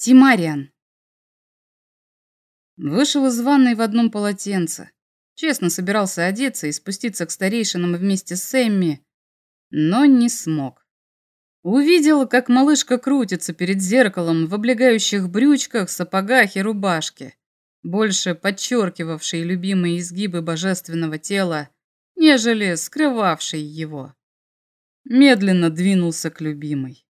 Тимариан. Вышел из ванной в одном полотенце. Честно собирался одеться и спуститься к старейшинам вместе с Эмми, но не смог. Увидел, как малышка крутится перед зеркалом в облегающих брючках, сапогах и рубашке, больше подчеркивавшей любимые изгибы божественного тела, нежели скрывавшей его. Медленно двинулся к любимой.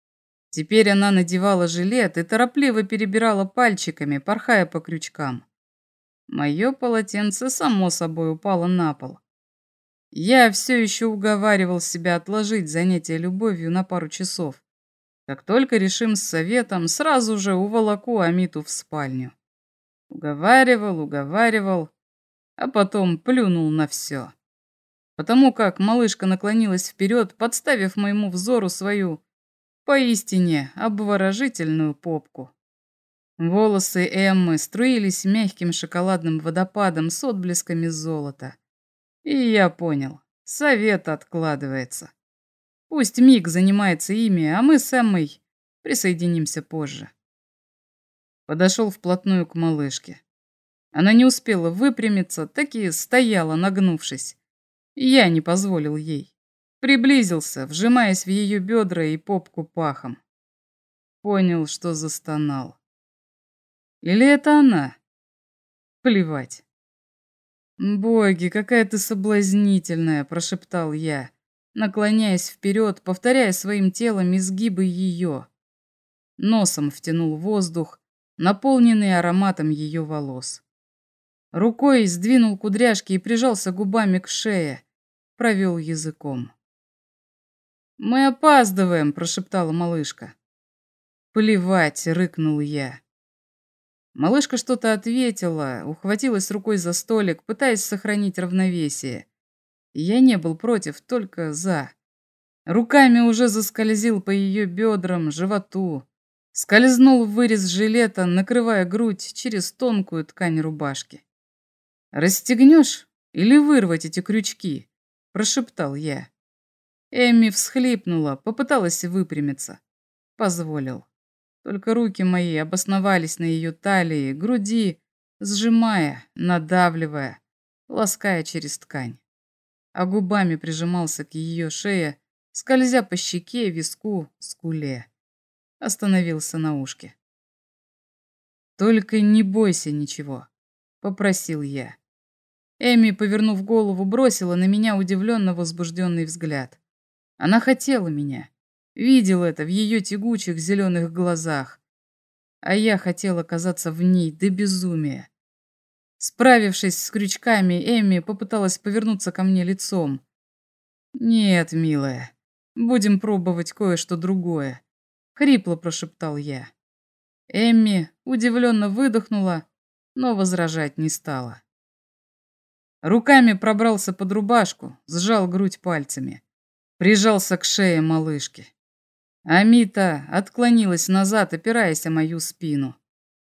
Теперь она надевала жилет и торопливо перебирала пальчиками, порхая по крючкам. Мое полотенце само собой упало на пол. Я все еще уговаривал себя отложить занятие любовью на пару часов. Как только решим с советом, сразу же уволоку Амиту в спальню. Уговаривал, уговаривал, а потом плюнул на все. Потому как малышка наклонилась вперед, подставив моему взору свою Поистине обворожительную попку. Волосы Эммы струились мягким шоколадным водопадом с отблесками золота. И я понял, совет откладывается. Пусть Мик занимается ими, а мы с Эммой присоединимся позже. Подошел вплотную к малышке. Она не успела выпрямиться, так и стояла, нагнувшись. Я не позволил ей. Приблизился, вжимаясь в ее бедра и попку пахом. Понял, что застонал. Или это она? Плевать. «Боги, какая ты соблазнительная!» – прошептал я, наклоняясь вперед, повторяя своим телом изгибы ее. Носом втянул воздух, наполненный ароматом ее волос. Рукой сдвинул кудряшки и прижался губами к шее, провел языком. «Мы опаздываем», — прошептала малышка. «Плевать», — рыкнул я. Малышка что-то ответила, ухватилась рукой за столик, пытаясь сохранить равновесие. Я не был против, только за. Руками уже заскользил по ее бедрам, животу. Скользнул в вырез жилета, накрывая грудь через тонкую ткань рубашки. «Расстегнешь или вырвать эти крючки?» – прошептал я. Эми всхлипнула, попыталась выпрямиться. Позволил. Только руки мои обосновались на ее талии, груди, сжимая, надавливая, лаская через ткань. А губами прижимался к ее шее, скользя по щеке, виску, скуле. Остановился на ушке. «Только не бойся ничего», — попросил я. Эми, повернув голову, бросила на меня удивленно возбужденный взгляд. Она хотела меня. Видел это в ее тягучих зеленых глазах. А я хотел оказаться в ней до безумия. Справившись с крючками, Эмми попыталась повернуться ко мне лицом. «Нет, милая, будем пробовать кое-что другое», — хрипло прошептал я. Эмми удивленно выдохнула, но возражать не стала. Руками пробрался под рубашку, сжал грудь пальцами прижался к шее малышки. Амита отклонилась назад, опираясь о мою спину.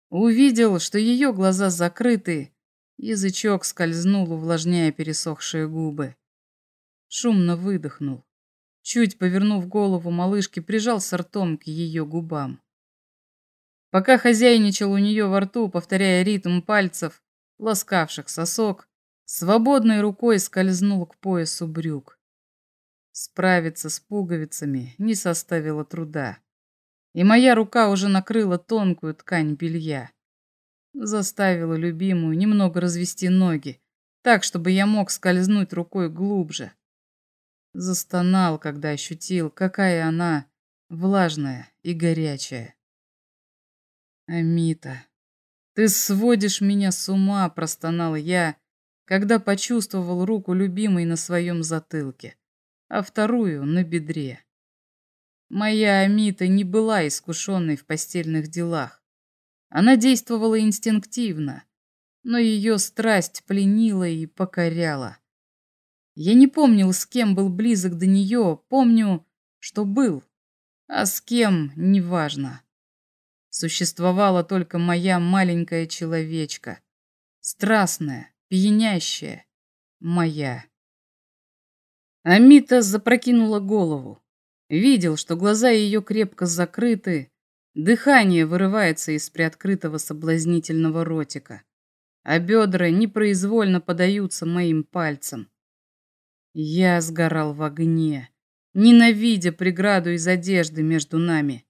Увидел, что ее глаза закрыты, язычок скользнул, увлажняя пересохшие губы. Шумно выдохнул. Чуть повернув голову малышки, прижался ртом к ее губам. Пока хозяйничал у нее во рту, повторяя ритм пальцев, ласкавших сосок, свободной рукой скользнул к поясу брюк. Справиться с пуговицами не составило труда. И моя рука уже накрыла тонкую ткань белья. Заставила любимую немного развести ноги, так, чтобы я мог скользнуть рукой глубже. Застонал, когда ощутил, какая она влажная и горячая. «Амита, ты сводишь меня с ума», — простонал я, когда почувствовал руку любимой на своем затылке а вторую на бедре. Моя Амита не была искушенной в постельных делах. Она действовала инстинктивно, но ее страсть пленила и покоряла. Я не помнил, с кем был близок до нее, помню, что был, а с кем — неважно. Существовала только моя маленькая человечка, страстная, пьянящая, моя. Амита запрокинула голову. Видел, что глаза ее крепко закрыты, Дыхание вырывается из приоткрытого соблазнительного ротика, а бедра непроизвольно подаются моим пальцем. Я сгорал в огне, ненавидя преграду из одежды между нами.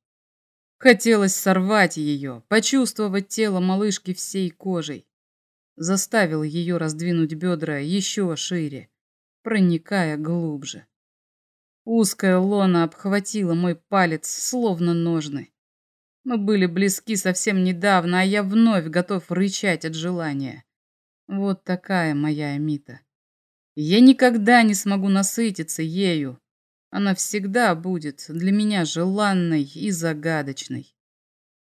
Хотелось сорвать ее, почувствовать тело малышки всей кожей. Заставил ее раздвинуть бедра еще шире, проникая глубже. Узкая лона обхватила мой палец, словно ножны. Мы были близки совсем недавно, а я вновь готов рычать от желания. Вот такая моя Амита. Я никогда не смогу насытиться ею. Она всегда будет для меня желанной и загадочной.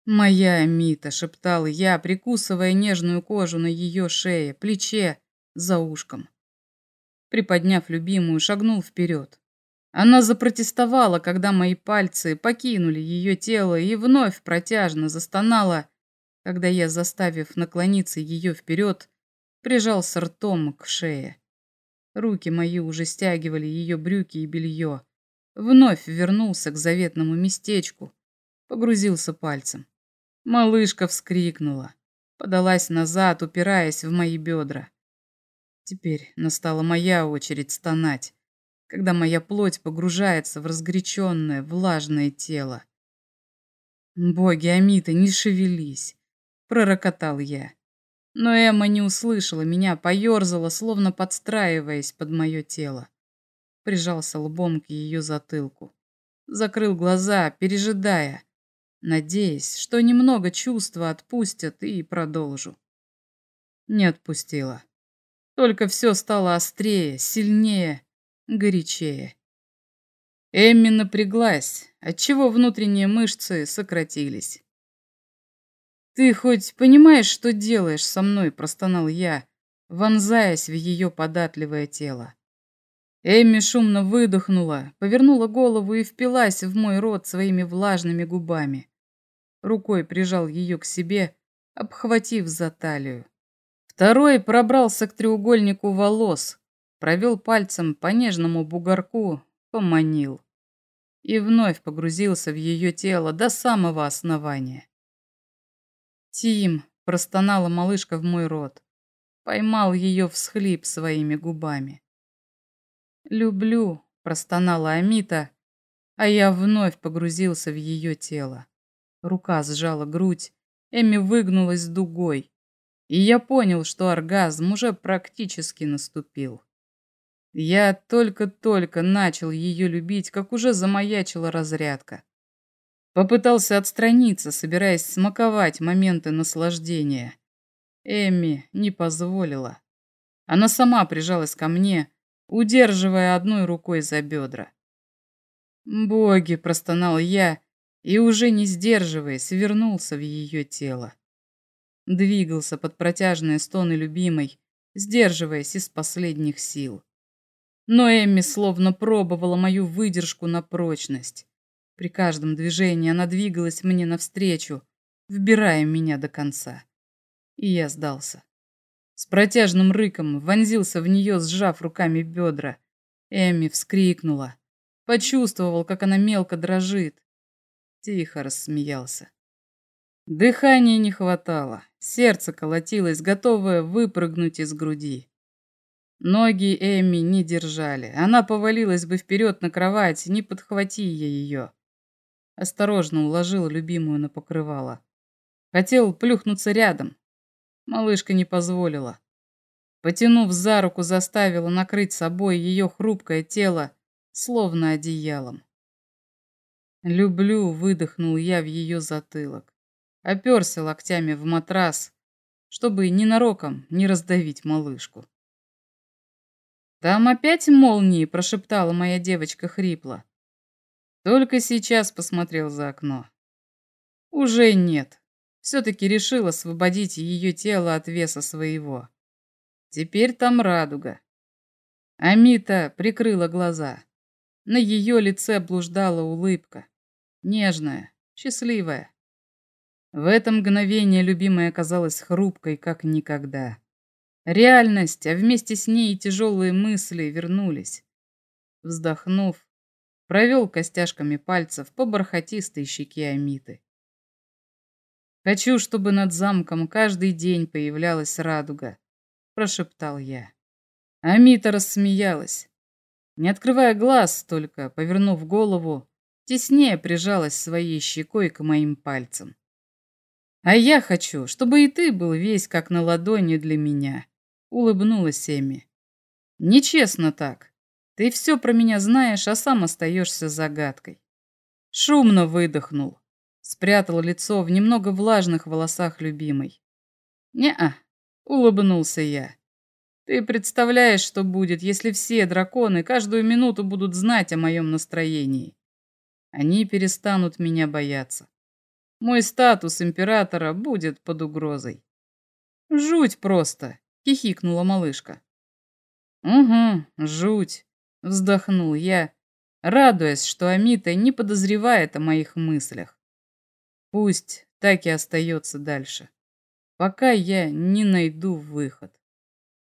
«Моя Амита», — шептал я, прикусывая нежную кожу на ее шее, плече, за ушком. Приподняв любимую, шагнул вперед. Она запротестовала, когда мои пальцы покинули ее тело и вновь протяжно застонала, когда я, заставив наклониться ее вперед, прижался ртом к шее. Руки мои уже стягивали ее брюки и белье. Вновь вернулся к заветному местечку, погрузился пальцем. Малышка вскрикнула, подалась назад, упираясь в мои бедра. Теперь настала моя очередь стонать когда моя плоть погружается в разгоряченное, влажное тело. «Боги Амита, не шевелись!» — пророкотал я. Но Эмма не услышала меня, поерзала, словно подстраиваясь под мое тело. Прижался лбом к ее затылку. Закрыл глаза, пережидая, надеясь, что немного чувства отпустят и продолжу. Не отпустила. Только все стало острее, сильнее, горячее. Эмми напряглась, отчего внутренние мышцы сократились. «Ты хоть понимаешь, что делаешь со мной?» – простонал я, вонзаясь в ее податливое тело. Эмми шумно выдохнула, повернула голову и впилась в мой рот своими влажными губами. Рукой прижал ее к себе, обхватив за талию. Второй пробрался к треугольнику волос, провел пальцем по нежному бугорку, поманил. И вновь погрузился в ее тело до самого основания. «Тим!» – простонала малышка в мой рот. Поймал ее всхлип своими губами. «Люблю!» – простонала Амита, а я вновь погрузился в ее тело. Рука сжала грудь, Эми выгнулась дугой, и я понял, что оргазм уже практически наступил. Я только-только начал ее любить, как уже замаячила разрядка. Попытался отстраниться, собираясь смаковать моменты наслаждения. Эмми не позволила. Она сама прижалась ко мне, удерживая одной рукой за бедра. «Боги!» – простонал я и, уже не сдерживаясь, вернулся в ее тело. Двигался под протяжные стоны любимой, сдерживаясь из последних сил. Но Эмми словно пробовала мою выдержку на прочность. При каждом движении она двигалась мне навстречу, вбирая меня до конца. И я сдался. С протяжным рыком вонзился в нее, сжав руками бедра. Эмми вскрикнула. Почувствовал, как она мелко дрожит. Тихо рассмеялся. Дыхания не хватало. Сердце колотилось, готовое выпрыгнуть из груди. Ноги Эми не держали. Она повалилась бы вперед на кровать, не подхвати я ее. Осторожно уложил любимую на покрывало. Хотел плюхнуться рядом. Малышка не позволила. Потянув за руку, заставила накрыть собой ее хрупкое тело, словно одеялом. «Люблю», — выдохнул я в ее затылок. Оперся локтями в матрас, чтобы ненароком не раздавить малышку. «Там опять молнии!» – прошептала моя девочка хрипло. Только сейчас посмотрел за окно. Уже нет. Все-таки решил освободить ее тело от веса своего. Теперь там радуга. Амита прикрыла глаза. На ее лице блуждала улыбка. Нежная, счастливая. В это мгновение любимая оказалась хрупкой, как никогда. Реальность, а вместе с ней и тяжелые мысли вернулись. Вздохнув, провел костяшками пальцев по бархатистой щеке Амиты. Хочу, чтобы над замком каждый день появлялась радуга, прошептал я. Амита рассмеялась. Не открывая глаз, только повернув голову, теснее прижалась своей щекой к моим пальцам. А я хочу, чтобы и ты был весь как на ладони для меня, улыбнулась Эми. Нечестно так. Ты все про меня знаешь, а сам остаешься загадкой. Шумно выдохнул. Спрятал лицо в немного влажных волосах любимой. «Не-а», — улыбнулся я. «Ты представляешь, что будет, если все драконы каждую минуту будут знать о моем настроении? Они перестанут меня бояться. Мой статус императора будет под угрозой». «Жуть просто», — хихикнула малышка. «Угу, жуть», — вздохнул я, радуясь, что Амита не подозревает о моих мыслях. Пусть так и остается дальше, пока я не найду выход.